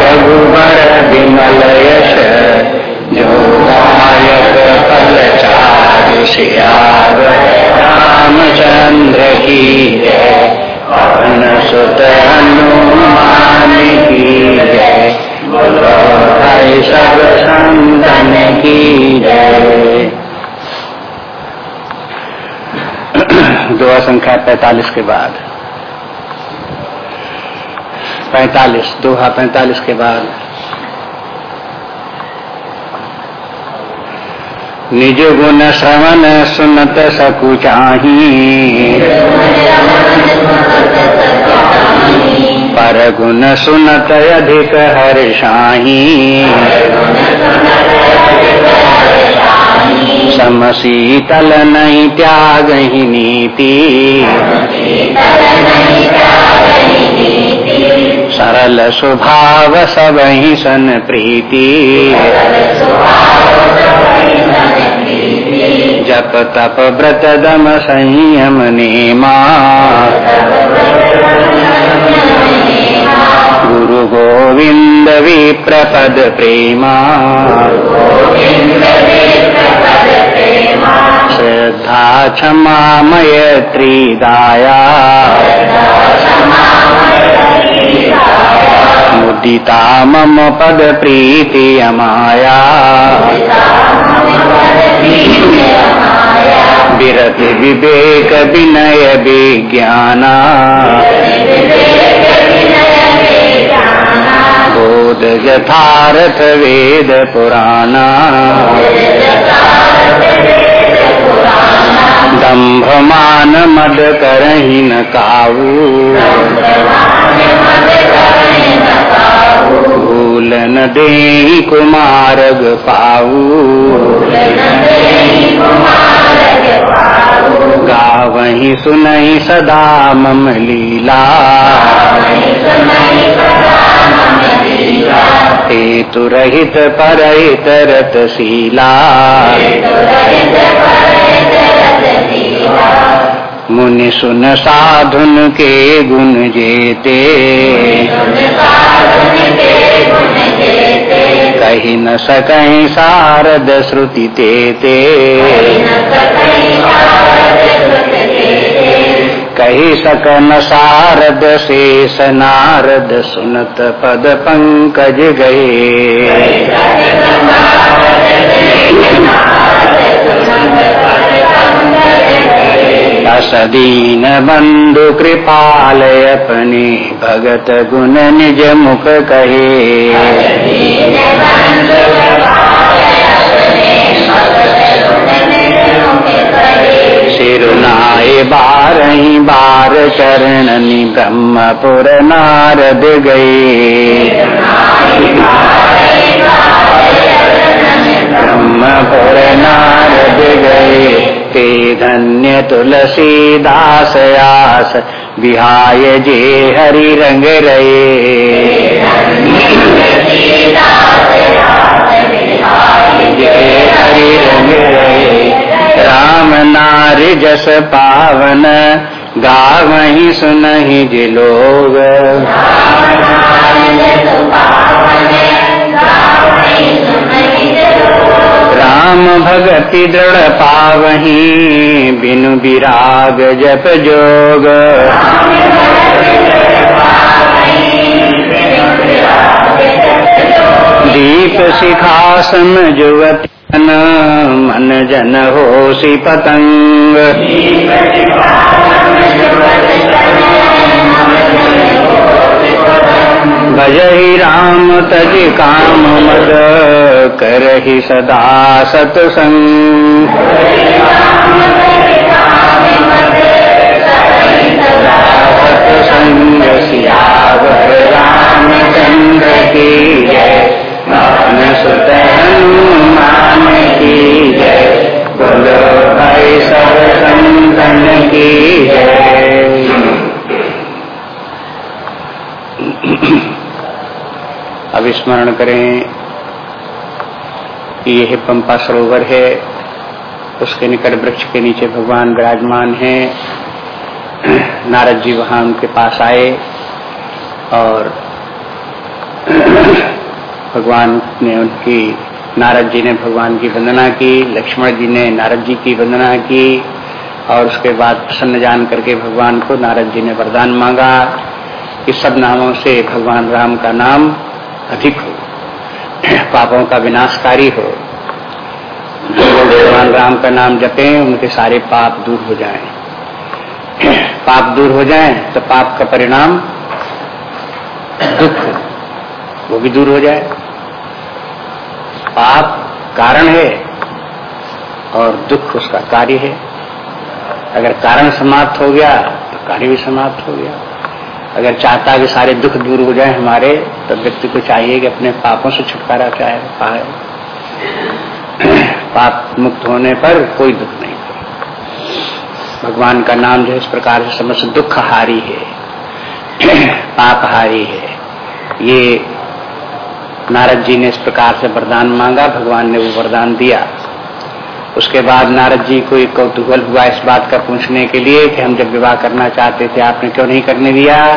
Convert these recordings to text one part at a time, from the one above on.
रघुवर विमल यश जो गायक फल चार सियार रामचंद्र की सुत हनुमान की सब संतन की दुआ संख्या पैतालीस के बाद। पैतालीस दोहा पैतालीस के बाद। निज गुण श्रवण सुनत सकुचाही पर गुण सुनत अधिक हर्षाही समशीतल नहीं त्याग ही नीति। सरल स्वभाव सब ही सन प्रीति जप तप व्रत दम संयम नेमा गुरु गोविंद विप्रपद प्रेमा श्रद्धा क्षमा मयत्रीदाया मुदिता मम पद प्रीति अमाया विरति विवेक विनय विज्ञाना। बोध यथारथ वेद पुराना दम्भ मान मद करही न काऊ भूल न दे कुमारग पाऊ गावही सुनई सदा मम लीला हेतु रहित परहित रतशीला मुनि सुन साधुन के गुण जेते। कही न सकहीं सारद श्रुति तेते कही सकन सारद शेष नारद सुनत पद पंकज गए। असदीन बंधु कृपाल अपने भगत गुण निज मुख कहे। सिरुनाए बारही बार चरणनि ब्रह्मपुर नारद गए। ब्रह्मपुर नारद गए। ते धन्य तुलसी दास आस बिहाय जे हरि रंग रहे। जे हरि रंग रहे। राम नारी जस पावन गावही सुनहि जे लोग। राम भगति दृढ़ पावही, बिनु विराग जप जोग। दीप शिखासन जुवत मन जन हो सी पतंग भजहि राम तज काम मद करहि सदा सतसंग सतसंग सियावर रामचंद्र की जय। अब स्मरण करें कि यह पंपा सरोवर है। उसके निकट वृक्ष के नीचे भगवान विराजमान है। नारद जी वहाँ उनके पास आए और भगवान ने उनकी नारद जी ने भगवान की वंदना की, लक्ष्मण जी ने नारद जी की वंदना की, और उसके बाद प्रसन्न जान करके भगवान को नारद जी ने वरदान मांगा कि सब नामों से भगवान राम का नाम अधिक हो, पापों का विनाशकारी हो। लोग भगवान राम का नाम जपें, उनके सारे पाप दूर हो जाएँ। पाप दूर हो जाए तो पाप का परिणाम दुख वो भी दूर हो जाए। पाप कारण है और दुख उसका कार्य है। अगर कारण समाप्त हो गया तो कार्य भी समाप्त हो गया। अगर चाहता कि सारे दुख दूर हो जाए हमारे तो व्यक्ति को चाहिए कि अपने पापों से छुटकारा चाहे पाए। पाप मुक्त होने पर कोई दुख नहीं भगवान का नाम जो इस प्रकार से समस्त दुख हारी है। पाप हारी है। ये नारद जी ने इस प्रकार से वरदान मांगा, भगवान ने वो वरदान दिया। उसके बाद नारद जी को एक कौतूहल हुआ इस बात का पूछने के लिए कि हम जब विवाह करना चाहते थे, आपने क्यों नहीं करने दिया?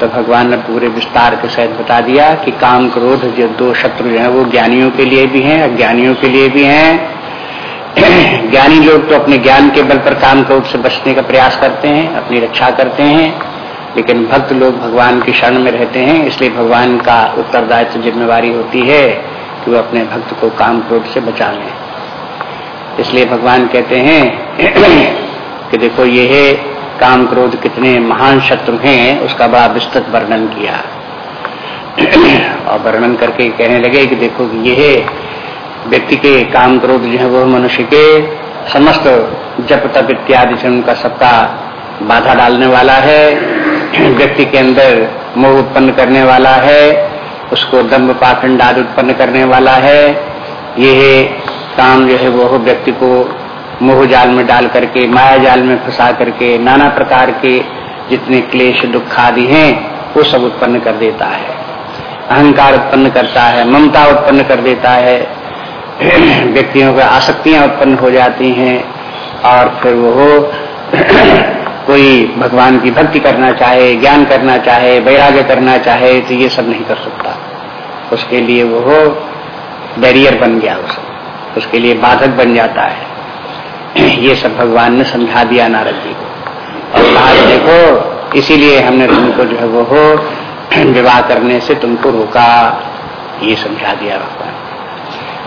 तो भगवान ने पूरे विस्तार के सहित बता दिया कि काम क्रोध, जो दो शत्रु हैं, वो ज्ञानियों के लिए भी हैं, अज्ञानियों के लिए भी हैं। ज्ञानी लोग तो अपने ज्ञान के बल पर काम क्रोध से बचने का प्रयास करते हैं, अपनी रक्षा करते हैं। लेकिन भक्त लोग भगवान की शरण में रहते हैं, इसलिए भगवान का उत्तरदायित्व जिम्मेवारी होती है कि वो अपने भक्त को काम क्रोध से बचा लें। इसलिए भगवान कहते हैं कि देखो, ये है काम क्रोध कितने महान शत्रु हैं, उसका बड़ा विस्तृत वर्णन किया। और वर्णन करके कहने लगे कि देखो कि ये व्यक्ति के काम क्रोध जो है वो मनुष्य के समस्त जप तप इत्यादि से उनका सबका बाधा डालने वाला है। व्यक्ति के अंदर मोह उत्पन्न करने वाला है, उसको दम्भ पाखंड आदि उत्पन्न करने वाला है ये काम जो है वह व्यक्ति को मोह जाल में डाल करके, माया जाल में फंसा करके, नाना प्रकार के जितने क्लेश, दुख आदि हैं, वो सब उत्पन्न कर देता है। अहंकार उत्पन्न करता है, ममता उत्पन्न कर देता है, व्यक्तियों को आसक्तियाँ उत्पन्न हो जाती हैं, और फिर वो कोई भगवान की भक्ति करना चाहे, ज्ञान करना चाहे, वैराग्य करना चाहे तो ये सब नहीं कर सकता। उसके लिए वो बैरियर बन गया उसको उसके लिए बाधक बन जाता है। ये सब भगवान ने समझा दिया नारद जी को। और कहा, देखो, इसीलिए हमने तुमको जो है वो हो, विवाह करने से तुमको रोका। ये समझा दिया भगवान।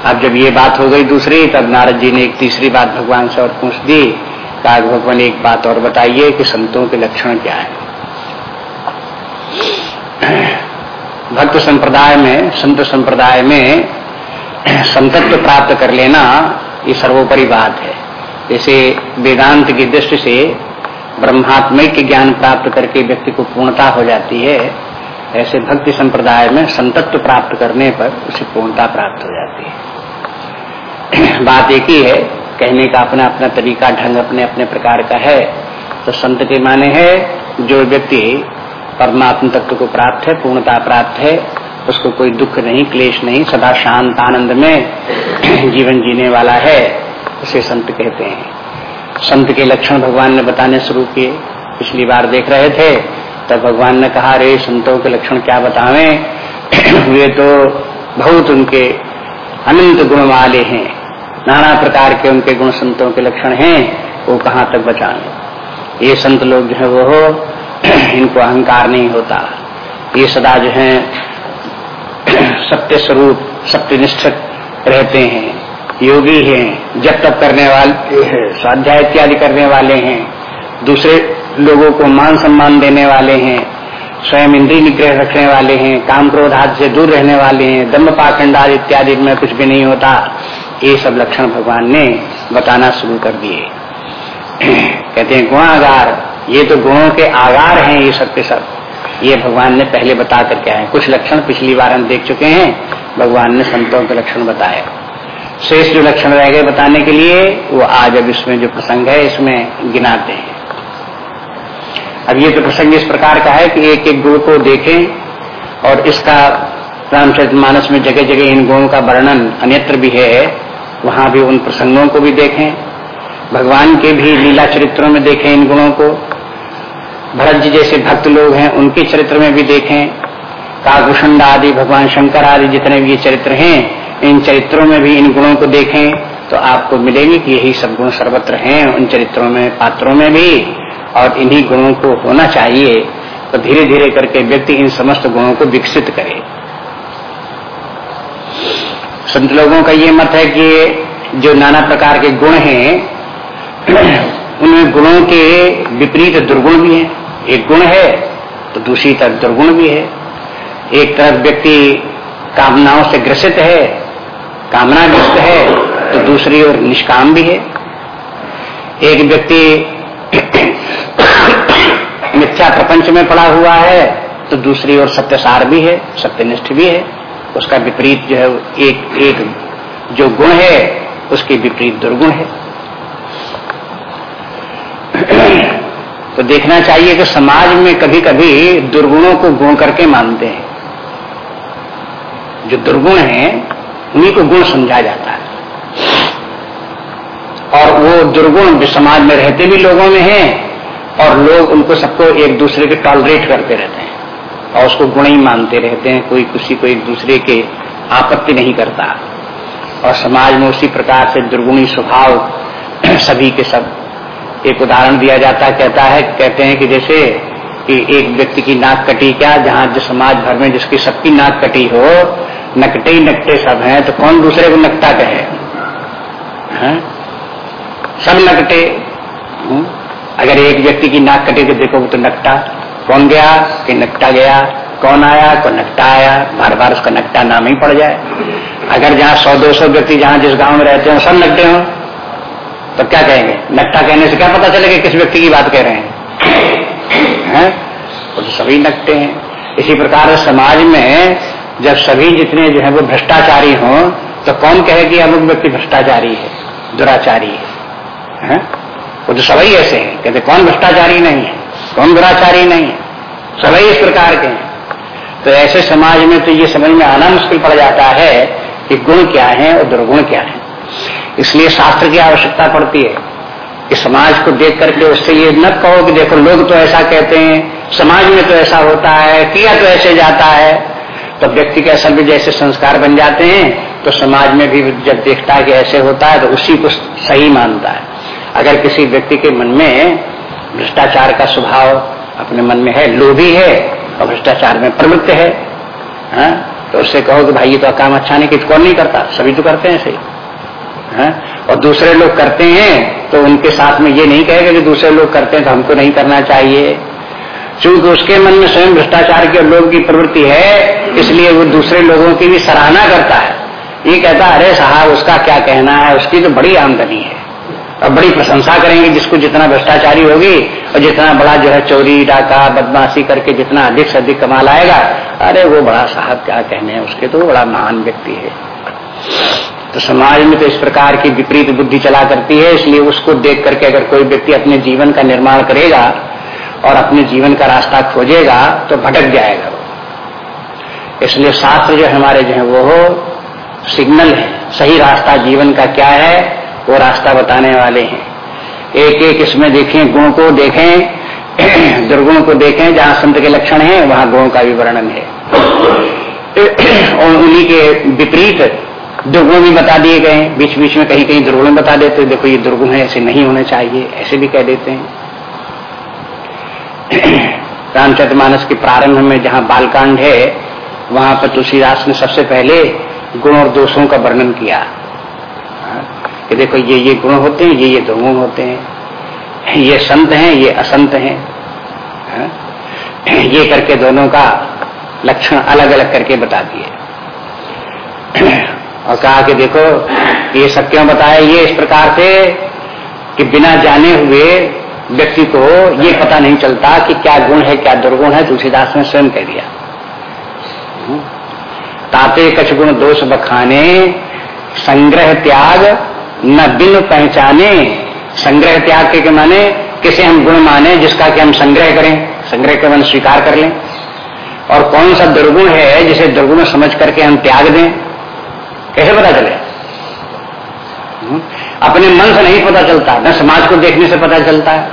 अब जब ये बात हो गई दूसरी, तब नारद जी ने एक तीसरी बात भगवान से और पूछ दी। कहा भगवान एक बात और बताइए कि संतों के लक्षण क्या है? भक्त संप्रदाय में, संत संप्रदाय में संतत्व प्राप्त कर लेना ये सर्वोपरि बात है। जैसे वेदांत की दृष्टि से ब्रह्मात्मय के ज्ञान प्राप्त करके व्यक्ति को पूर्णता हो जाती है, ऐसे भक्ति संप्रदाय में संतत्व प्राप्त करने पर उसे पूर्णता प्राप्त हो जाती है। बात एक ही है कहने का अपना अपना तरीका, ढंग अपने अपने प्रकार का है। तो संत के माने है, जो व्यक्ति परमात्म तत्व को प्राप्त है, पूर्णता प्राप्त है, उसको कोई दुख नहीं, क्लेश नहीं, सदा शांत आनंद में जीवन जीने वाला है, उसे संत कहते हैं। संत के लक्षण भगवान ने बताने शुरू किए। पिछली बार देख रहे थे, तब भगवान ने कहा रे संतों के लक्षण क्या बतावे? वे तो बहुत उनके अनंत गुण वाले हैं। नाना प्रकार के उनके गुण संतों के लक्षण हैं, वो कहाँ तक बचाए? ये संत लोग जो है वो हो, इनको अहंकार नहीं होता। ये सदा जो है, सत्य स्वरूप सत्यनिष्ठ रहते हैं। योगी हैं, जब तक करने वाले, स्वाध्याय इत्यादि करने वाले हैं। दूसरे लोगों को मान सम्मान देने वाले हैं, स्वयं इंद्री निग्रह रखने वाले हैं, काम क्रोध हाथ से दूर रहने वाले हैं, दम्भ पाखंडाद इत्यादि में कुछ भी नहीं होता। ये सब लक्षण भगवान ने बताना शुरू कर दिए। कहते हैं गुणागार ये तो गुणों के आगार हैं ये सब के सब। ये भगवान ने पहले बता करके आए कुछ लक्षण पिछली बार हम देख चुके हैं, भगवान ने संतों के लक्षण बताए। शेष जो लक्षण रह गए बताने के लिए, वो आज अब इसमें जो प्रसंग है, इसमें गिनाते हैं। अब ये तो प्रसंग इस प्रकार का है कि एक एक गुण को देखें और इसका रामचरित मानस में जगह जगह इन गुणों का वर्णन अन्यत्र भी है वहाँ भी उन प्रसंगों को भी देखें, भगवान के भी लीला चरित्रों में देखें इन गुणों को। भरत जी जैसे भक्त लोग हैं, उनके चरित्र में भी देखें। काकुषंड आदि, भगवान शंकर आदि जितने भी ये चरित्र हैं, इन चरित्रों में भी इन गुणों को देखें तो आपको मिलेंगे कि यही सब गुण सर्वत्र हैं उन चरित्रों में, पात्रों में भी, और इन्हीं गुणों को होना चाहिए। तो धीरे धीरे करके व्यक्ति इन समस्त गुणों को विकसित करे। संत लोगों का ये मत है कि जो नाना प्रकार के गुण हैं, उनमें गुणों के विपरीत दुर्गुण भी हैं। एक गुण है तो दूसरी तरफ़ दुर्गुण भी है। एक तरफ़ व्यक्ति कामनाओं से ग्रसित है, कामना ग्रस्त है तो दूसरी ओर निष्काम भी है। एक व्यक्ति मिथ्या प्रपंच में पड़ा हुआ है तो दूसरी ओर सत्यसार भी है, सत्यनिष्ठ भी है। उसका विपरीत जो है, एक एक जो गुण है, उसके विपरीत दुर्गुण है। तो देखना चाहिए कि समाज में कभी कभी दुर्गुणों को गुण करके मानते हैं। जो दुर्गुण है, उन्हीं को गुण समझा जाता है। और वो दुर्गुण समाज में रहते भी लोगों में हैं, और लोग उनको सबको एक दूसरे के टॉलरेट करते रहते हैं। और उसको गुण ही मानते रहते हैं, कोई किसी को एक दूसरे के आपत्ति नहीं करता। और समाज में उसी प्रकार से दुर्गुणी स्वभाव सभी के सब। एक उदाहरण दिया जाता कहता है, कहते हैं कि जैसे कि एक व्यक्ति की नाक कटी क्या, जहाँ जिस समाज भर में जिसकी सबकी नाक कटी हो, नकटे ही नकटे सब हैं तो कौन दूसरे को नकटा कहे? है? सब नकटे। हम्म? अगर एक व्यक्ति की नाक कटे तो देखो तो नकटा। कौन गया कि नकटा गया कौन आया को नकटा आया बार बार उसका नकटा नाम ही पड़ जाए। अगर जहाँ सौ दो सौ व्यक्ति जहाँ जिस गाँव में रहते हो सब नकटे हो तो क्या कहेंगे? नकटा कहने से क्या पता चलेगा किस व्यक्ति की बात कह रहे हैं? है? तो सभी नकटे हैं। इसी प्रकार समाज में जब सभी जितने जो है वो भ्रष्टाचारी हों तो कौन कहे कि अमुक व्यक्ति भ्रष्टाचारी है दुराचारी है, है? वो तो सभी ऐसे हैं। कहते कौन भ्रष्टाचारी नहीं है? कौन दुराचारी नहीं है। सभी इस प्रकार के हैं। तो ऐसे समाज में तो ये समझ में आना मुश्किल पड़ जाता है कि गुण क्या है और दुर्गुण क्या है। इसलिए शास्त्र की आवश्यकता पड़ती है। कि समाज को देख करके उससे ये न कहो कि देखो, लोग तो ऐसा कहते हैं, समाज में तो ऐसा होता है किया तो ऐसे जाता है। तो व्यक्ति के असल में जैसे संस्कार बन जाते हैं तो समाज में भी जब देखता है कि ऐसे होता है तो उसी को सही मानता है। अगर किसी व्यक्ति के मन में भ्रष्टाचार का स्वभाव अपने मन में है, लोभी है और भ्रष्टाचार में प्रवृत्त है, हा? तो उससे कहो कि भाई ये तो काम अच्छा नहीं, कि कौन नहीं करता? सभी तो करते हैं सही है? और दूसरे लोग करते हैं तो उनके साथ में ये नहीं कहेगा कि दूसरे लोग करते हैं तो हमको नहीं करना चाहिए। चूँकि उसके मन में स्वयं भ्रष्टाचार के लोग की प्रवृत्ति है, इसलिए वो दूसरे लोगों की भी सराहना करता है। ये कहता अरे साहब, उसका क्या कहना है? उसकी तो बड़ी आमदनी है। और बड़ी प्रशंसा करेंगे जिसको जितना भ्रष्टाचारी होगी और जितना बड़ा जो है चोरी, डाका, बदमाशी करके जितना अधिक से अधिक कमा लाएगा अरे वो बड़ा साहब क्या कहने हैं, उसके तो बड़ा महान व्यक्ति है। तो समाज में तो इस प्रकार की विपरीत बुद्धि चला करती है, इसलिए उसको देख करके अगर कोई व्यक्ति अपने जीवन का निर्माण करेगा और अपने जीवन का रास्ता खोजेगा तो भटक जाएगा वो। इसलिए शास्त्र जो हमारे जो है वो सिग्नल है, सही रास्ता जीवन का क्या है वो रास्ता बताने वाले हैं। एक एक इसमें देखें, गुण को देखें, दुर्गुण को देखें, जहाँ संत के लक्षण है, वहाँ गुणों का भी वर्णन है। और उन्हीं के विपरीत दुर्गुण भी बता दिए गए बीच बीच में कहीं कहीं दुर्गुण बता देते देखो ये दुर्गुण है, ऐसे नहीं होने चाहिए, ऐसे भी कह देते हैं। रामचरित मानस के प्रारंभ में जहाँ बालकांड है, वहाँ पर तुलसीदास ने सबसे पहले गुण और दोषों का वर्णन किया। कि देखो ये ये गुण होते हैं, ये ये दुर्गुण होते हैं। ये संत हैं, ये असंत हैं। ये करके दोनों का लक्षण अलग अलग करके बता दिए। और कहा कि देखो, ये सब क्यों बताया? ये इस प्रकार से कि बिना जाने हुए व्यक्ति को ये पता नहीं चलता कि क्या गुण है, क्या दुर्गुण है, तुलसीदास ने स्वयं कह दिया। ताते कछ गुण दोष बखाने, संग्रह त्याग न बिन पहचाने संग्रह त्याग के, के माने किसे हम गुण माने जिसका कि हम संग्रह करें संग्रह के मन स्वीकार कर लें। और कौन सा दुर्गुण है जिसे दुर्गुण समझ करके हम त्याग दें कैसे पता चले? अपने मन से नहीं पता चलता न समाज को देखने से पता चलता है।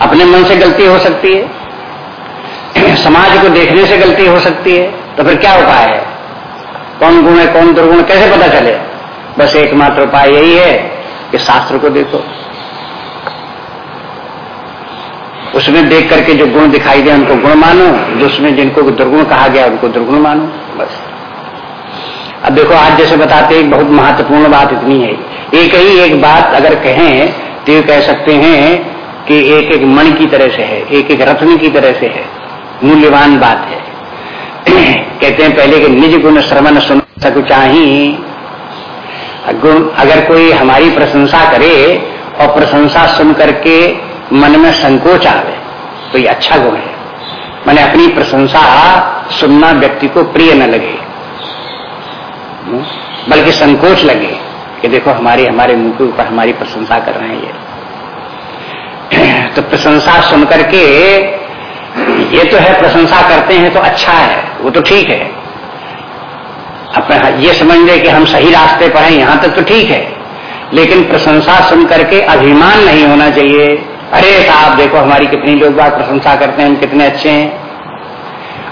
अपने मन से गलती हो सकती है समाज को देखने से गलती हो सकती है तो फिर क्या उपाय है? कौन गुण है कौन दुर्गुण कैसे पता चले? बस एकमात्र उपाय यही है कि शास्त्र को देखो। उसमें देख करके जो गुण दिखाई दे, उनको गुण मानो। जो उसमें जिनको दुर्गुण कहा गया, उनको दुर्गुण मानो। बस। अब देखो, आज जैसे बताते एक बहुत महत्वपूर्ण बात इतनी है। एक ही एक बात अगर कहें तो ये कह सकते हैं कि एक एक मण की तरह से है, एक एक रत्न की तरह से है। मूल्यवान बात है। कहते हैं पहले के निज गुण श्रवण सुन सकु चाही। गुण अगर कोई हमारी प्रशंसा करे और प्रशंसा सुन करके मन में संकोच आवे तो ये अच्छा गुण है मैंने अपनी प्रशंसा सुनना व्यक्ति को प्रिय न लगे हम्म? बल्कि संकोच लगे कि देखो हमारे हमारे मुँह के ऊपर हमारी प्रशंसा कर रहे हैं ये तो प्रशंसा सुन करके, ये तो है, प्रशंसा करते हैं तो अच्छा है, वो तो ठीक है अपना ये समझ ले कि हम सही रास्ते पर हैं, यहाँ तक तो ठीक है। लेकिन प्रशंसा सुन करके अभिमान नहीं होना चाहिए। अरे साहब, देखो हमारी कितनी लोग बात प्रशंसा करते हैं, हम कितने अच्छे हैं।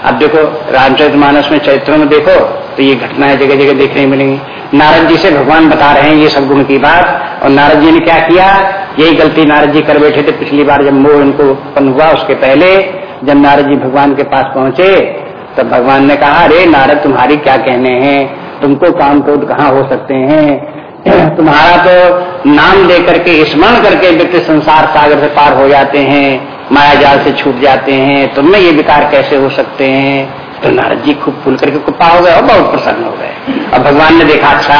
अब देखो, रामचरित मानस में चरित्रों में देखो तो ये घटनाएँ जगह जगह देखने मिलेंगी। नारद जी से भगवान बता रहे हैं ये सब गुण की बात, और नारद जी ने क्या किया? यही गलती नारद जी कर बैठे थे पिछली बार जब मोह इनको उत्पन्न हुआ, उसके पहले जब नारद जी भगवान के पास पहुँचे तब भगवान ने कहा, अरे नारद, तुम्हारी क्या कहने हैं? तुमको काम क्रोध कहाँ हो सकते हैं? तुम्हारा तो नाम लेकर के स्मरण करके व्यक्ति संसार सागर से पार हो जाते हैं, माया जाल से छूट जाते हैं तुम में ये विकार कैसे हो सकते हैं? तो नारद जी खूब फूल करके कुप्पा हो गए और बहुत प्रसन्न हो गए। और भगवान ने देखा अच्छा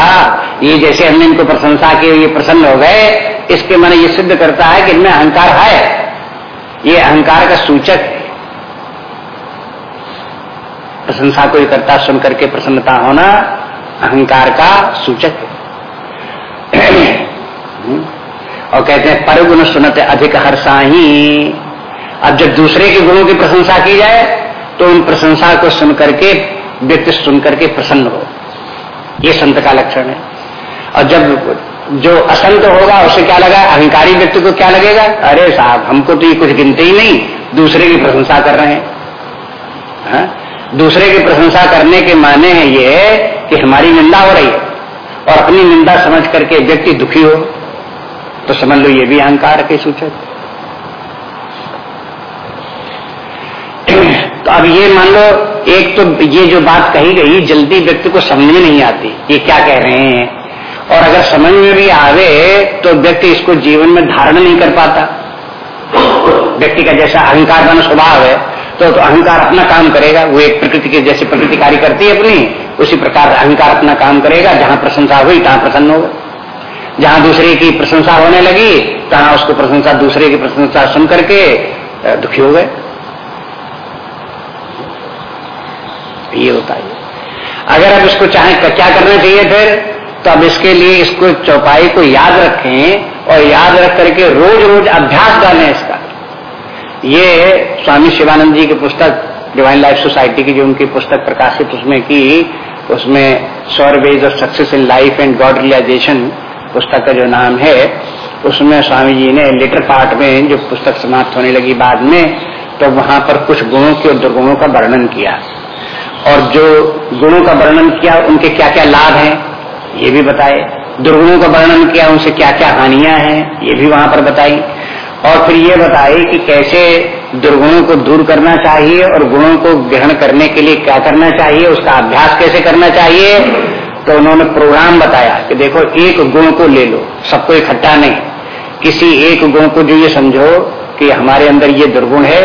ये जैसे हमने इनको प्रशंसा की, ये प्रसन्न हो गए। इसके मन ये सिद्ध करता है कि इनमें अहंकार है। ये अहंकार का सूचक है प्रशंसा को करता, सुन करके प्रसन्नता होना अहंकार का सूचक है। और कहते हैं पर गुण सुनते अधिक हर्षाही अब जब दूसरे के गुणों की प्रशंसा की जाए तो उन प्रशंसा को सुन करके, व्यक्ति सुन करके प्रसन्न हो। ये संत का लक्षण है। और जब जो असंत होगा, उसे क्या लगा? अहंकारी व्यक्ति को क्या लगेगा? अरे साहब, हमको तो ये कुछ गिनते ही नहीं, दूसरे की प्रशंसा कर रहे हैं। हा? दूसरे की प्रशंसा करने के माने हैं ये कि हमारी निंदा हो रही है और अपनी निंदा समझ करके व्यक्ति दुखी हो तो समझ लो ये भी अहंकार के सूचक तो अब ये मान लो, एक तो ये जो बात कही गई, जल्दी व्यक्ति को समझ में नहीं आती, ये क्या कह रहे हैं। और अगर समझ में भी आवे तो व्यक्ति इसको जीवन में धारण नहीं कर पाता। व्यक्ति का जैसा अहंकार बना स्वभाव है तो, तो अहंकार अपना काम करेगा। वो एक प्रकृति के जैसे प्रकृति कार्य करती है अपनी उसी प्रकार अहंकार अपना काम करेगा। जहाँ प्रशंसा हुई तहां प्रसन्न होगा। जहाँ दूसरे की प्रशंसा होने लगी तहां उसको प्रशंसा दूसरे की प्रशंसा सुन करके दुखी हो गए। ये होता है। अगर अब इसको चाहे क्या करना चाहिए फिर? तो अब इसके लिए इसको चौपाई को याद रखें और याद रख करके रोज रोज अभ्यास डालें इसका। ये स्वामी शिवानंद जी की पुस्तक डिवाइन लाइफ सोसाइटी की जो उनकी पुस्तक प्रकाशित उसमें की, उसमें sure ways of success in life and God realisation पुस्तक का जो नाम है, उसमें स्वामी जी ने लेटर पार्ट में जो पुस्तक समाप्त होने लगी बाद में तो वहाँ पर कुछ गुणों के और दुर्गुणों का वर्णन किया। और जो गुणों का वर्णन किया, उनके क्या क्या लाभ हैं, ये भी बताए। दुर्गुणों का वर्णन किया, उनसे क्या क्या हानियाँ हैं, ये भी वहाँ पर बताई। और फिर ये बताए कि कैसे दुर्गुणों को दूर करना चाहिए और गुणों को ग्रहण करने के लिए क्या करना चाहिए, उसका अभ्यास कैसे करना चाहिए तो उन्होंने प्रोग्राम बताया कि देखो, एक गुण को ले लो, सबको इकट्ठा नहीं। किसी एक गुण को जो ये समझो कि हमारे अंदर ये दुर्गुण है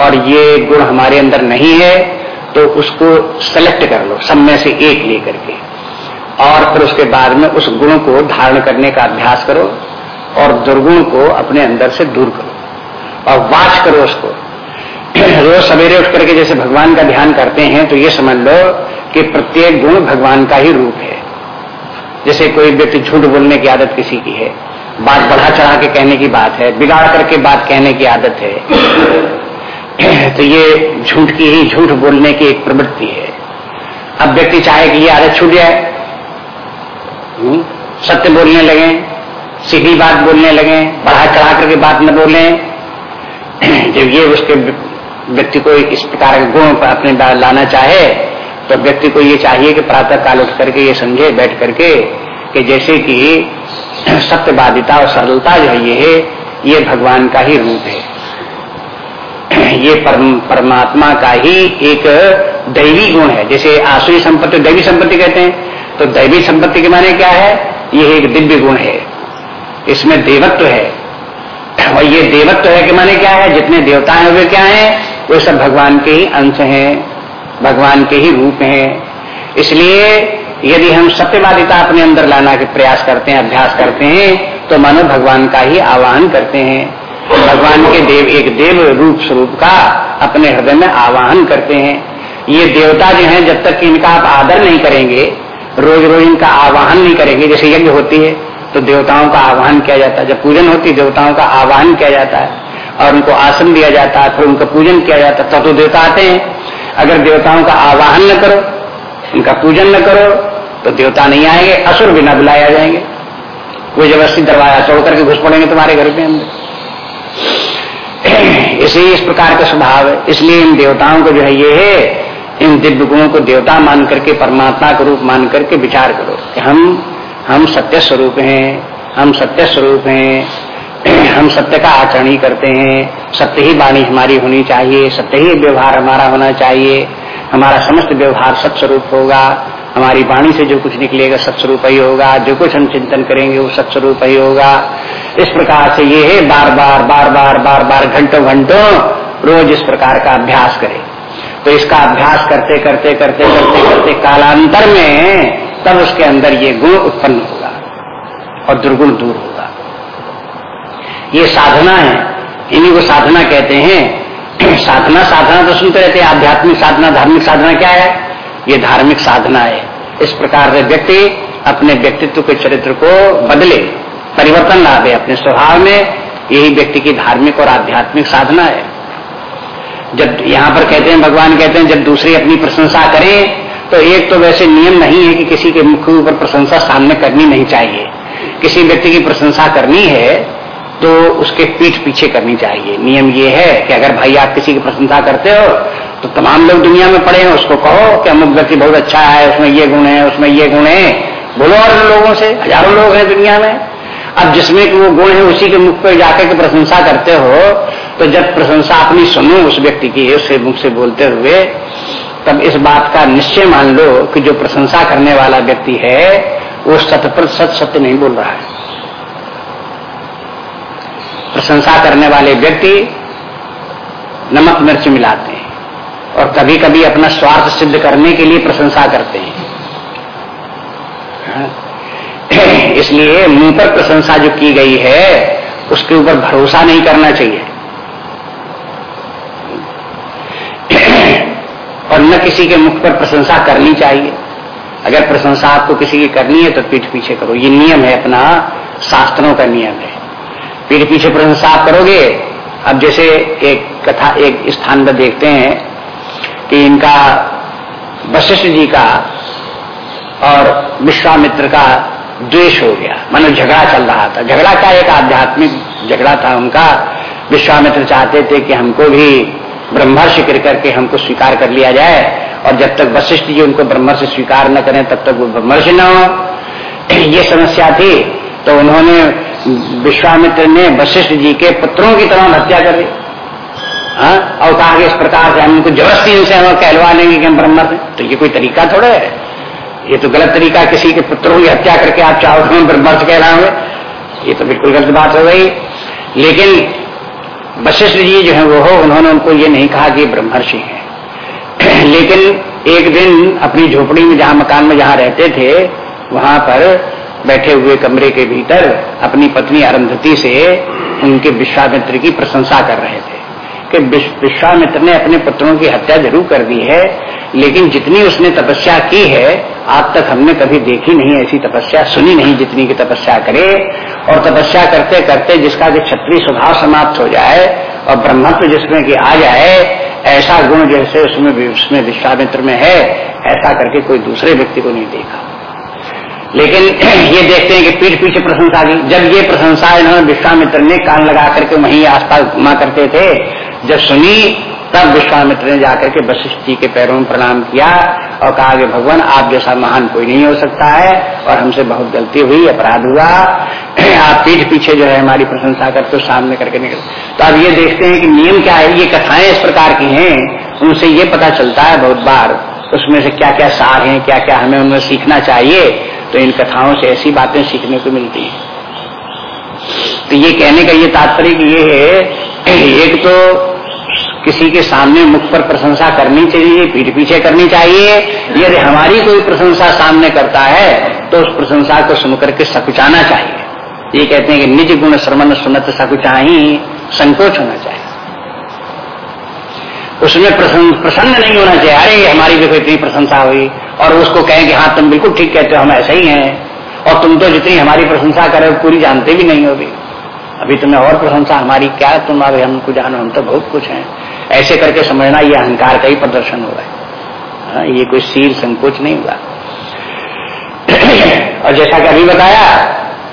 और ये गुण हमारे अंदर नहीं है तो उसको सेलेक्ट कर लो, सब में से एक लेकर के। और फिर उसके बाद में उस गुण को धारण करने का अभ्यास करो। और दुर्गुण को अपने अंदर से दूर करो और वाच करो उसको। रोज सवेरे उठ करके जैसे भगवान का ध्यान करते हैं तो ये समझ लो कि प्रत्येक गुण भगवान का ही रूप है। जैसे कोई व्यक्ति झूठ बोलने की आदत किसी की है बात बढ़ा चढ़ा के कहने की बात है बिगाड़ करके बात कहने की आदत है तो ये झूठ की ही झूठ बोलने की एक प्रवृत्ति है। अब व्यक्ति चाहे कि ये आदत छूट जाए हम्म, सत्य बोलने लगे सीधी बात बोलने लगे, बढ़ा चढ़ा करके बात न बोले। जब ये उसके व्यक्ति को इस प्रकार के गुण अपने लाना चाहे तो व्यक्ति को ये चाहिए कि प्रातः काल उठ करके ये समझे बैठ करके, कि जैसे कि सत्यवादिता और सरलता जो ये है, ये भगवान का ही रूप है। ये परम, परमात्मा का ही एक दैवी गुण है। जैसे आसुरी संपत्ति, दैवी संपत्ति कहते हैं तो दैवी संपत्ति के माने क्या है? ये एक दिव्य गुण है। इसमें देवत्व है। और ये देवत्व है कि माने क्या है? जितने देवता हैं, वे क्या हैं? वे सब भगवान के ही अंश हैं, भगवान के ही रूप हैं। इसलिए यदि हम सत्यवादिता अपने अंदर लाना के प्रयास करते हैं, अभ्यास करते हैं तो मानो भगवान का ही आवाहन करते हैं। भगवान के देव एक देव रूप स्वरूप का अपने हृदय में आवाहन करते हैं। ये देवता जो हैं, जब तक इनका आप आदर नहीं करेंगे रोज रोज इनका आवाहन नहीं करेंगे, जैसे यज्ञ होती है तो देवताओं का आवाहन किया जाता है। जब पूजन होती है, देवताओं का आवाहन किया जाता है और उनको आसन दिया जाता है, फिर उनका पूजन किया जाता है, तब तो देवता आते हैं। अगर देवताओं का आवाहन न करो, उनका पूजन न करो तो देवता नहीं आएँगे, असुर बिना बुलाया जाएँगे। कोई ज़बरदस्ती दरवाज़ा तोड़ करके घुस पड़ेंगे तुम्हारे घर पे अंदर। इसी इस प्रकार का स्वभाव है। इसलिए इन देवताओं को जो है ये है, इन दिव्य गुणों को देवता मान करके, परमात्मा का रूप मान करके विचार करो कि हम हम सत्य स्वरूप हैं, हम सत्य स्वरूप हैं, हम सत्य का आचरण ही करते हैं। सत्य ही वाणी हमारी होनी चाहिए, सत्य ही व्यवहार हमारा होना चाहिए। हमारा समस्त व्यवहार सत्स्वरूप होगा। हमारी वाणी से जो कुछ निकलेगा सत्स्वरूप ही होगा। जो कुछ हम चिंतन करेंगे वो सत्स्वरूप ही होगा। इस प्रकार से ये है बार बार बार बार बार बार घंटों घंटों रोज इस प्रकार का अभ्यास करें। तो इसका अभ्यास करते करते करते करते करते कालांतर में तब उसके अंदर ये गुण उत्पन्न होगा और दुर्गुण दूर होगा। ये साधना है। इन्हीं को साधना कहते हैं। साधना साधना तो सुनते रहते हैं। आध्यात्मिक साधना, धार्मिक साधना क्या है? ये धार्मिक साधना है। इस प्रकार से व्यक्ति अपने व्यक्तित्व के चरित्र को बदले, परिवर्तन लावे। अपने स्वभाव में यही व्यक्ति की धार्मिक और आध्यात्मिक साधना है। जब यहाँ पर कहते हैं, भगवान कहते हैं, जब दूसरे अपनी प्रशंसा करें तो एक तो वैसे नियम नहीं है कि किसी के मुख के ऊपर प्रशंसा सामने करनी नहीं चाहिए। किसी व्यक्ति की प्रशंसा करनी है तो उसके पीठ पीछे करनी चाहिए। नियम ये है कि अगर भाई आप किसी की प्रशंसा करते हो तो तमाम लोग दुनिया में पड़े हैं, उसको कहो कि अमुक व्यक्ति बहुत अच्छा है, उसमें ये गुण है, उसमें ये गुण है। बोलो और लोगों से, हज़ारों लोग हैं दुनिया में। अब जिसमें वो गुण है, उसी के मुख पर जाकर के प्रशंसा करते हो तो जब प्रशंसा अपनी सुनो उस व्यक्ति की उसके मुख से बोलते हुए तब इस बात का निश्चय मान लो कि जो प्रशंसा करने वाला व्यक्ति है, वो सत सत सत्य नहीं बोल रहा है। प्रशंसा करने वाले व्यक्ति नमक मिर्च मिलाते हैं और कभी कभी अपना स्वार्थ सिद्ध करने के लिए प्रशंसा करते हैं। हाँ? इसलिए मुँह पर प्रशंसा जो की गई है, उसके ऊपर भरोसा नहीं करना चाहिए। और न किसी के मुख पर प्रशंसा करनी चाहिए। अगर प्रशंसा आपको किसी की करनी है तो पीठ पीछे करो। ये नियम है अपना, शास्त्रों का नियम है। पीठ पीछे प्रशंसा आप करोगे, अब जैसे एक कथा, एक स्थान पर देखते हैं कि इनका वशिष्ठ जी का और विश्वामित्र का द्वेष हो गया। मानो झगड़ा चल रहा था। झगड़ा का एक आध्यात्मिक झगड़ा था उनका। विश्वामित्र चाहते थे कि हमको भी ब्रह्मर्षि कर करके हमको स्वीकार कर लिया जाए, और जब तक वशिष्ठ जी उनको ब्रह्मर्षि स्वीकार न करें, तब तक वो ब्रह्मर्षि न हो। ये समस्या थी तो उन्होंने विश्वामित्र ने वशिष्ठ जी के पुत्रों की तरह हत्या कर दी। हाँ और कहा कि इस प्रकार से हम उनको जबरस्ती इनसे हम कहलवा लेंगे कि हम ब्रह्म तो ये कोई तरीका थोड़ा है? ये तो गलत तरीका किसी के पुत्रों की हत्या करके आप चाहो तो हम ब्रह्मर्ष कहलाओगे ये तो बिल्कुल गलत बात हो गई। लेकिन वशिष्ठ जी जो है वो हो, उन्होंने उनको ये नहीं कहा कि ब्रह्मर्षि हैं। लेकिन एक दिन अपनी झोपड़ी में, जहाँ मकान में जहाँ रहते थे, वहाँ पर बैठे हुए कमरे के भीतर अपनी पत्नी अरंधति से उनके विश्वामित्र की प्रशंसा कर रहे थे। कि विश्वामित्र ने अपने पुत्रों की हत्या ज़रूर कर दी है, लेकिन जितनी उसने तपस्या की है, आज तक हमने कभी देखी नहीं ऐसी तपस्या, सुनी नहीं जितनी की तपस्या करे। और तपस्या करते करते जिसका कि क्षत्रिय स्वभाव समाप्त हो जाए और ब्रह्मत्व जिसमें कि आ जाए, ऐसा गुण जैसे उसमें उसमें विश्वामित्र में है, ऐसा करके कोई दूसरे व्यक्ति को नहीं देखा। लेकिन ये देखते हैं कि पीठ पीछे प्रशंसा की। जब ये प्रशंसा इन्होंने विश्वामित्र ने कान लगा करके वहीं आसपास घुमा करते थे जब सुनी, तब विश्वामित्र ने जाकर के वशिष्ठ जी के पैरों में प्रणाम किया और कहा कि भगवान, आप जैसा महान कोई नहीं हो सकता है और हमसे बहुत गलती हुई, अपराध हुआ। आप पीठ पीछे जो है हमारी प्रशंसा करते सामने करके निकल। तो अब ये देखते हैं कि नियम क्या है, ये कथाएँ इस प्रकार की हैं, उनसे ये पता चलता है बहुत बार, उसमें से क्या क्या सार हैं क्या क्या हमें उनमें सीखना चाहिए तो इन कथाओं से ऐसी बातें सीखने को मिलती हैं। तो ये कहने का ये तात्पर्य ये है, एक तो किसी के सामने मुख पर प्रशंसा करनी चाहिए, पीठ पीछे करनी चाहिए। यदि हमारी कोई प्रशंसा सामने करता है तो उस प्रशंसा को सुनकर के सकुचाना चाहिए। ये कहते हैं कि निज गुण श्रमण सुनत सकुचा ही संकोच होना चाहिए। उसमें प्रसन्न नहीं होना चाहिए, अरे, हमारी देखो इतनी प्रशंसा हुई, और उसको कहें कि हाँ तुम बिल्कुल ठीक कहते हो, हम ऐसे ही हैं। और तुम तो जितनी हमारी प्रशंसा करे पूरी जानते भी नहीं होगी। अभी तुम्हें और प्रशंसा, हमारी क्या, तुम अभी हमको जानो, हम तो बहुत कुछ हैं। ऐसे करके समझना ये अहंकार का ही प्रदर्शन हो रहा है। हाँ, ये कोई सीर संकोच नहीं हुआ। और जैसा कि अभी बताया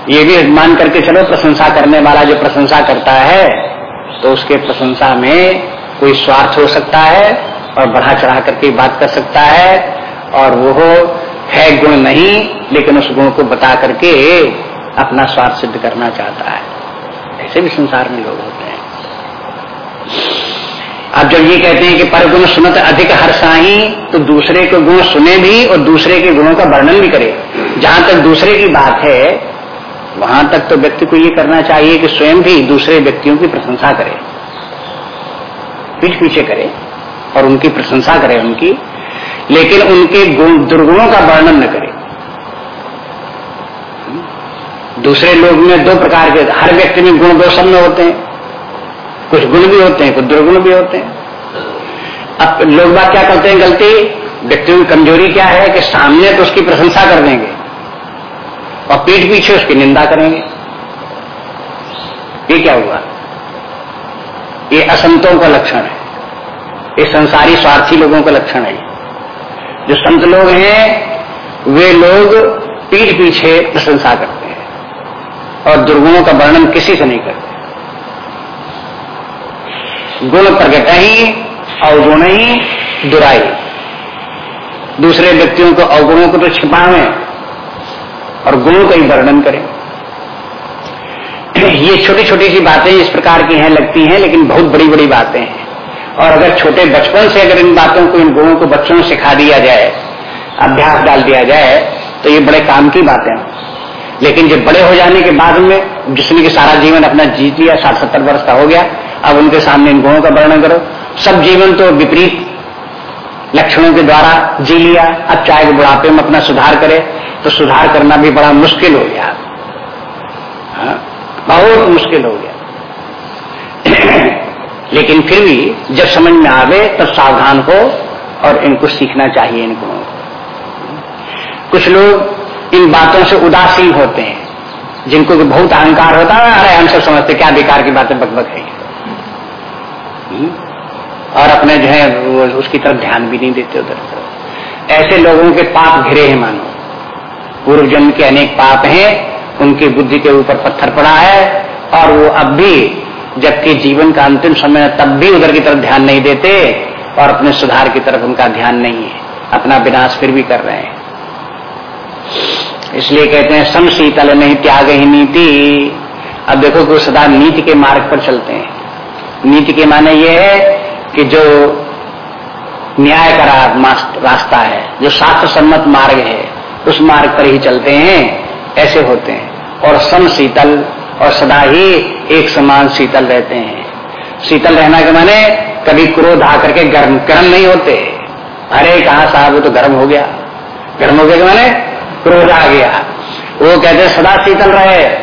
ये भी मान करके चलो प्रशंसा करने वाला जो प्रशंसा करता है तो उसके प्रशंसा में कोई स्वार्थ हो सकता है और बढ़ा चढ़ा करके बात कर सकता है और वो है गुण नहीं लेकिन उस गुण को बता करके अपना स्वार्थ सिद्ध करना चाहता है। ऐसे भी संसार में लोग होते हैं। अब जब ये कहते हैं कि पर गुण सुनत अधिक हर्षाही तो दूसरे के गुण सुने भी और दूसरे के गुणों का वर्णन भी करे। जहाँ तक दूसरे की बात है, वहाँ तक तो व्यक्ति को ये करना चाहिए कि स्वयं भी दूसरे व्यक्तियों की प्रशंसा करे। पीठ पीछे करे और उनकी प्रशंसा करे उनकी, लेकिन उनके गुण, दुर्गुणों का वर्णन न करे। दूसरे लोग में दो प्रकार के, हर व्यक्ति में गुण दो सब में होते हैं। कुछ गुण भी होते हैं, कुछ दुर्गुण भी होते हैं। अब लोग बात क्या करते हैं, गलती? व्यक्तियों की कमज़ोरी क्या है कि सामने तो उसकी प्रशंसा कर देंगे, और पीठ पीछे उसकी निंदा करेंगे। ये क्या हुआ? ये असंतों का लक्षण है। ये संसारी स्वार्थी लोगों का लक्षण है। जो संत लोग हैं, वे लोग पीठ पीछे प्रशंसा करते हैं, और दुर्गुणों का वर्णन किसी से नहीं करते। गुण प्रकट ही अवगुण ही दुराई। दूसरे व्यक्तियों को अवगुणों को तो छिपावे और गुणों का ही वर्णन करें। ये छोटी छोटी सी बातें इस प्रकार की हैं, लगती हैं, लेकिन बहुत बड़ी बड़ी बातें हैं। और अगर छोटे बचपन से अगर इन बातों को, इन गुणों को बच्चों में सिखा दिया जाए, अभ्यास डाल दिया जाए तो ये बड़े काम की बातें हैं। लेकिन जब बड़े हो जाने के बाद में जिसने कि सारा जीवन अपना जीत लिया साठ सत्तर वर्ष का हो गया अब उनके सामने इन गुणों का वर्णन करो। सब जीवन तो विपरीत लक्षणों के द्वारा जी लिया। अब चाहे बुढ़ापे में अपना सुधार करे तो सुधार करना भी बड़ा मुश्किल हो गया। हाँ? बहुत मुश्किल हो गया। लेकिन फिर भी जब समझ में आवे, तब सावधान हो और इनको सीखना चाहिए इनको कुछ लोग इन बातों से उदासीन होते हैं, जिनको बहुत अहंकार होता है। अरे हम सब समझते क्या बेकार की बातें बकबक है? और अपने जो है उसकी तरफ़ ध्यान भी नहीं देते उधर ऐसे लोगों के पाप घिरे हैं, मानो। पूर्व जन्म के अनेक पाप हैं, उनकी बुद्धि के ऊपर पत्थर पड़ा है, और वो अब भी, जबकि जीवन का अंतिम समय तब भी उधर की तरफ़ ध्यान नहीं देते, और अपने सुधार की तरफ़ उनका ध्यान नहीं है। अपना विनाश फिर भी कर रहे हैं। इसलिए कहते हैं सम शीतल नहीं त्याग ही नीति। अब देखो कि सदा नीति के मार्ग पर चलते हैं। नीति के माने ये है कि जो न्याय का रास्ता है, जो शास्त्र सम्मत मार्ग है, उस मार्ग पर ही चलते हैं, ऐसे होते हैं। और सम शीतल और सदा ही एक समान शीतल रहते हैं। शीतल रहना के माने कभी क्रोध आकर के गर्म गर्म नहीं होते। अरे कहा साहब, वो तो गर्म हो गया। गर्म हो गया के माने क्रोध आ गया। वो कहते सदा शीतल रहे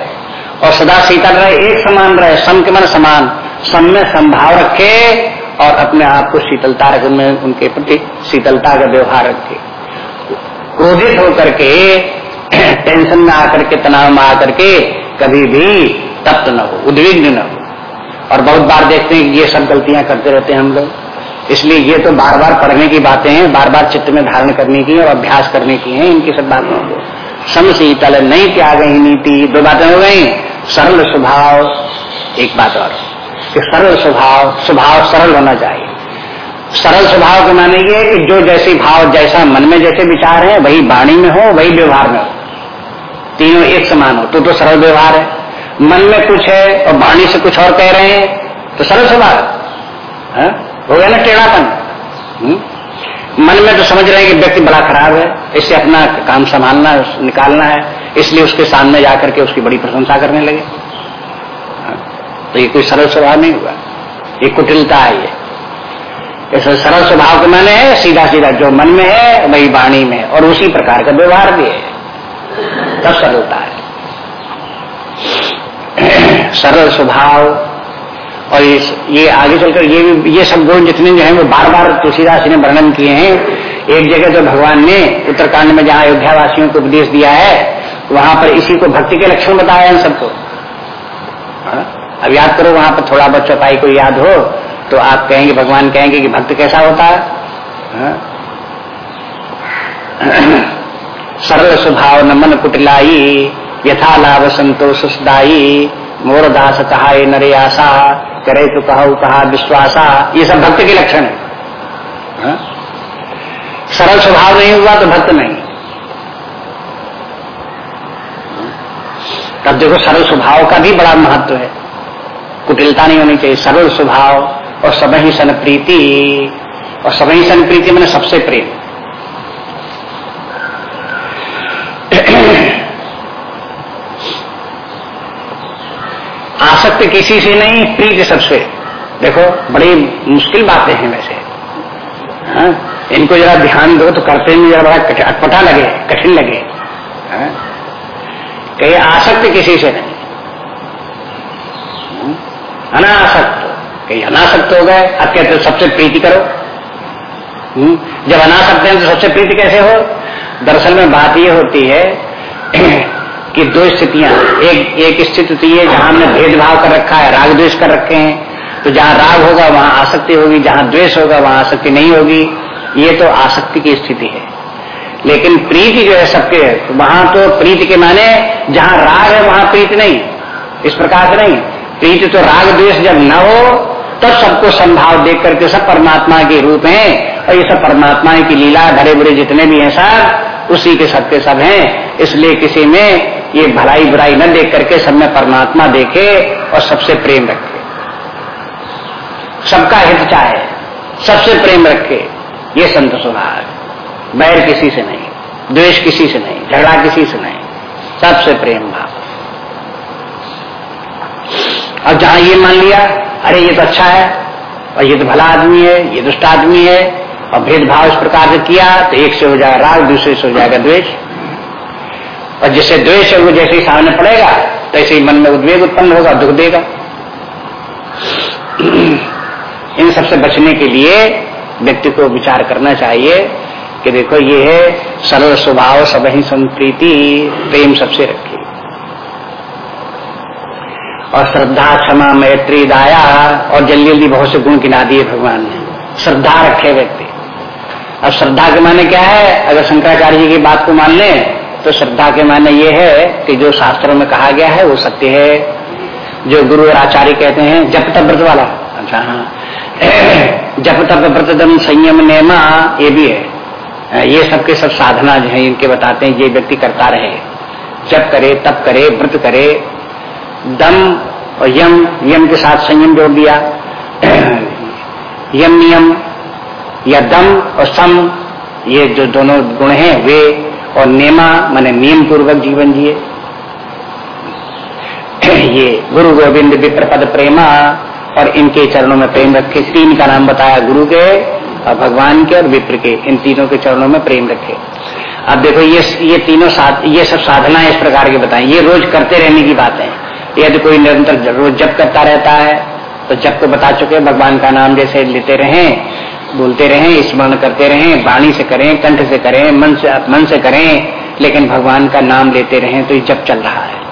और सदा शीतल रहे, एक समान रहे, सम के मन समान। सम में संभाव रखे और अपने आप को शीतलता रख में उनके प्रति शीतलता का व्यवहार रखे। क्रोधित होकर के, टेंशन में आकर के, तनाव में आकर के कभी भी तप्त न हो, उद्विग्न न हो। और बहुत बार देखते हैं ये सब गलतियाँ करते रहते हैं हम लोग। इसलिए ये तो बार बार पढ़ने की बातें हैं बार बार चित्त में धारण करने की और अभ्यास करने की है, इनकी सब बातों को। सम शीतल नहीं त्याग नीति, दो बातें हो गई। सरल स्वभाव, एक बात और। कि सरल स्वभाव स्वभाव सरल होना चाहिए। सरल स्वभाव के माने ये कि जो जैसे भाव, जैसा मन में जैसे विचार है, वही वाणी में हो, वही व्यवहार में हो। तीनों एक समान हो। तो तो सरल व्यवहार है। मन में कुछ है और वाणी से कुछ और कह रहे हैं तो सरल स्वभाव हाँ? हो गया ना टेढ़ापन? हम्म? मन में तो समझ रहे हैं कि व्यक्ति बड़ा खराब है, इससे अपना काम संभालना, निकालना है, इसलिए उसके सामने जाकर के उसकी बड़ी प्रशंसा करने लगे। तो ये कोई सरल स्वभाव नहीं हुआ। ये कुटिलता है ये। ऐसा सरल स्वभाव के मैंने है सीधा सीधा जो मन में है वही वाणी में और उसी प्रकार का व्यवहार भी है। तब सरलता है। सरल स्वभाव और ये, ये आगे चलकर ये भी ये सब गुण जितने जो हैं वो बार बार तुलसीदास जी ने वर्णन किए हैं। एक जगह तो भगवान ने उत्तरकांड में जहाँ अयोध्या वासियों को उपदेश दिया है वहाँ पर इसी को भक्ति के लक्षण बताया है सबको। हाँ? अब याद करो, वहाँ पर थोड़ा बहुत चौपाई को याद हो तो आप कहेंगे, भगवान कहेंगे कि भक्त कैसा होता है हाँ? सरल स्वभाव नमन कुटिलाई, यथा लाभ संतोष सुदाई मोर दास कहा नरे आशा, करे तो कहो कहा विश्वासा, ये सब भक्त के लक्षण है हाँ? सरल स्वभाव नहीं हुआ तो भक्त नहीं तब देखो, सरल स्वभाव का भी बड़ा महत्व है कुटिलता नहीं होनी चाहिए, सरल स्वभाव और सब ही सन प्रीति और सब ही सन प्रीति मैंने सबसे प्रेम आसक्त किसी से नहीं, प्रीति सबसे देखो, बड़ी मुश्किल बातें हैं वैसे हाँ? इनको जरा ध्यान दो तो करते में जरा बड़ा अटपटा लगे, कठिन लगे हाँ? कहीं आसक्त किसी से नहीं हाँ? अनासक्त। कहीं अनासक्त हो गए अब कहते सबसे प्रीति करो। हम्म? जब अनासक्त हैं तो सबसे प्रीति कैसे हो? दरअसल में बात यह होती है कि दो स्थितियाँ, एक एक स्थिति तो ये जहाँ हमने भेदभाव कर रखा है, राग द्वेष कर रखे हैं तो जहाँ राग होगा वहाँ आसक्ति होगी, जहाँ द्वेष होगा वहाँ आसक्ति नहीं होगी। ये तो आसक्ति की स्थिति है। लेकिन प्रीति जो है सबके वहाँ तो प्रीति के माने जहाँ राग है वहाँ प्रीति नहीं, इस प्रकार से नहीं। प्रीति तो राग द्वेष जब न हो, तब सबको संभाव देख करके सब परमात्मा के रूप हैं। और ये सब परमात्मा की लीला भरे बुरे जितने भी हैं सब, उसी के सब के सब हैं। इसलिए किसी में ये भलाई बुराई न देख करके सब में परमात्मा देखे और सबसे प्रेम रखे। सबका हित चाहे, सबसे प्रेम रखे, ये संत स्वभाव बैर किसी से नहीं, द्वेष किसी से नहीं, झगड़ा किसी से नहीं, सबसे प्रेम भाव। और जहाँ ये मान लिया, अरे ये तो अच्छा है, और ये तो भला आदमी है, ये दुष्ट आदमी है, और भेदभाव इस प्रकार से किया तो एक से हो जाएगा राग, दूसरे से हो जाएगा द्वेष। और जिससे द्वेष है, वो जैसे ही सामने पड़ेगा, तैसे ही मन में उद्वेग उत्पन्न होगा, दुख देगा। इन सबसे बचने के लिए व्यक्ति को विचार करना चाहिए कि देखो, ये है सरल स्वभाव, सब ही संप्रीति, प्रेम सबसे रखी। और श्रद्धा, क्षमा, मैत्री, दाया और जल्दी जल्दी बहुत से गुण गिना दिए भगवान ने। श्रद्धा रखे व्यक्ति। अब श्रद्धा के माने क्या है? अगर शंकराचार्य जी की बात को मान लें तो श्रद्धा के माने ये है कि जो शास्त्रों में कहा गया है, वो सत्य है। जो गुरु और आचार्य कहते हैं जप तप व्रत वाला। अच्छा हाँ। जप तप व्रत दम संयम नेमा, ये भी है। ये सबके सब साधना जो है, इनके बताते हैं, ये व्यक्ति करता रहे। जप करे, तप करे, व्रत करे दम और यम यम के साथ संयम जोड़ दिया। यम नियम या दम और सम, ये जो दोनों गुण हैं, वे और नेमा माने नियम पूर्वक जीवन जिए। ये गुरु गोविंद विप्र पद प्रेमा और इनके चरणों में प्रेम रखे। तीन का नाम बताया गुरु के और भगवान के और विप्र के। इन तीनों के चरणों में प्रेम रखे। अब देखो, ये ये तीनों साथ, ये सब साधना इस प्रकार के बताएँ। ये रोज करते रहने की बात है। यदि कोई निरंतर रोज जप करता रहता है तो जप को बता चुके भगवान का नाम जैसे लेते रहें, बोलते रहें, स्मरण करते रहें, वाणी से करें, कंठ से करें, मन से मन से करें, लेकिन भगवान का नाम लेते रहें तो ये जब चल रहा है।